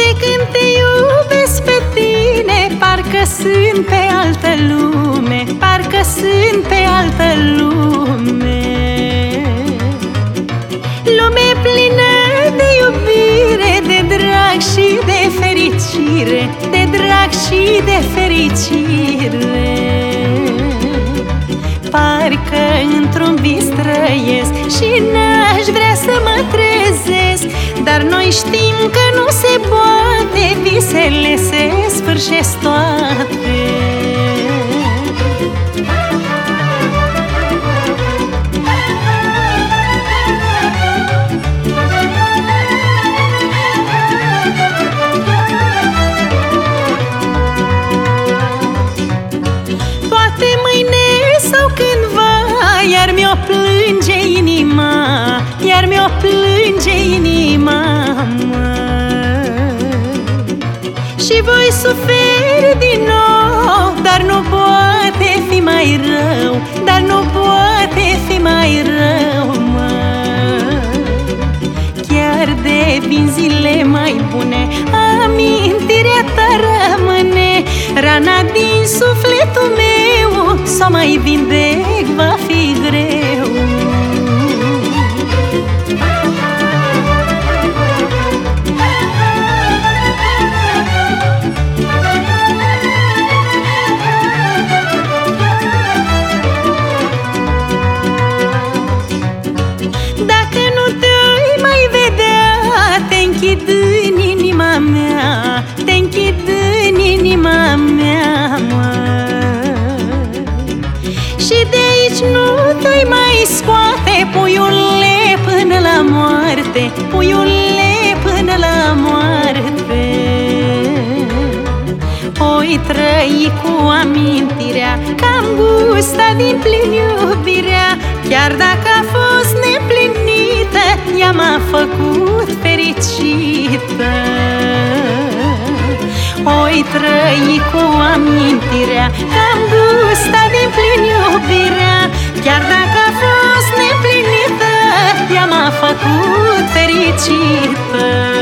De când te iubesc pe tine Parcă sunt pe altă lume Parcă sunt pe altă lume. Lume plină de iubire De drag și de fericire De drag și de fericire. Parcă într-un vis trăiesc Și n-aș vrea să mă trezesc Dar nu noi știm că nu se poate Visele se sfârșesc toate. Poate mâine sau cândva Iar mi-o plânge inima Iar mi-o plânge inima mă. Și voi suferi din nou Dar nu poate fi mai rău Dar nu poate fi mai rău mă. Chiar de vin zile mai bune Amintirea ta rămâne Rana din sufletul meu Să o mai vindec va te mai scoate Puiule până la moarte? Puiule până la moarte. Oi trăi cu amintirea Că am gustat din plin iubirea. Chiar dacă a fost neplinită Ea m-a făcut fericită. Oi trăi cu amintirea Că am gustat din plin iubirea neplinită Ea m-a făcut fericită